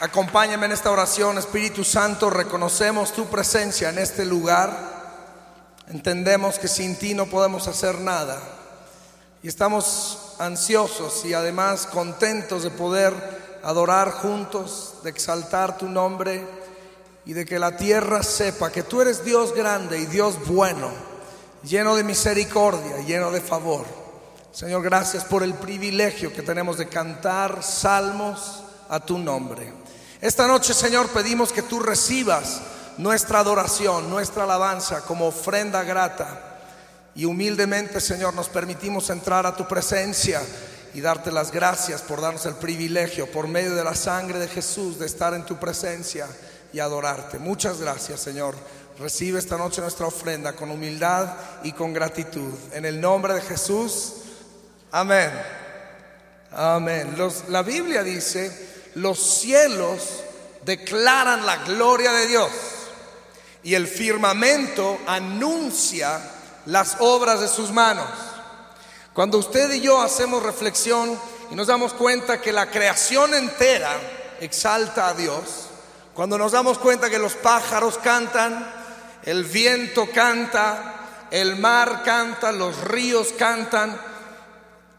Acompáñame en esta oración, Espíritu Santo, reconocemos tu presencia en este lugar. Entendemos que sin ti no podemos hacer nada. Y estamos ansiosos y además contentos de poder adorar juntos, de exaltar tu nombre y de que la tierra sepa que tú eres Dios grande y Dios bueno, lleno de misericordia, lleno de favor. Señor, gracias por el privilegio que tenemos de cantar salmos a tu nombre. Esta noche, Señor, pedimos que tú recibas nuestra adoración, nuestra alabanza como ofrenda grata. Y humildemente, Señor, nos permitimos entrar a tu presencia y darte las gracias por darnos el privilegio, por medio de la sangre de Jesús, de estar en tu presencia y adorarte. Muchas gracias, Señor. Recibe esta noche nuestra ofrenda con humildad y con gratitud. En el nombre de Jesús, amén. Amén. la Biblia dice, los cielos declaran la gloria de Dios y el firmamento anuncia las obras de sus manos. Cuando usted y yo hacemos reflexión y nos damos cuenta que la creación entera exalta a Dios, cuando nos damos cuenta que los pájaros cantan, el viento canta, el mar canta, los ríos cantan,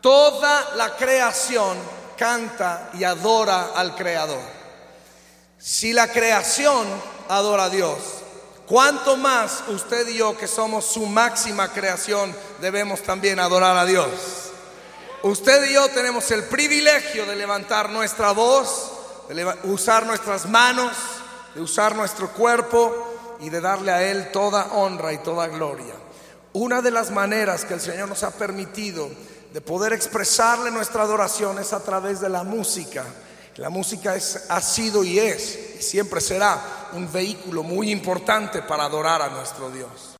toda la creación canta y adora al Creador. Si la creación adora a Dios, ¿cuánto más usted y yo que somos su máxima creación debemos también adorar a Dios? Usted y yo tenemos el privilegio de levantar nuestra voz de usar nuestras manos, de usar nuestro cuerpo y de darle a Él toda honra y toda gloria. Una de las maneras que el Señor nos ha permitido de poder expresarle nuestra adoración es a través de la música. La música es, ha sido y es y siempre será un vehículo muy importante para adorar a nuestro Dios.